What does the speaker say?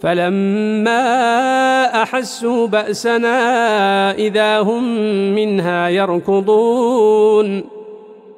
فلما أحسوا بأسنا إذا هم منها يركضون.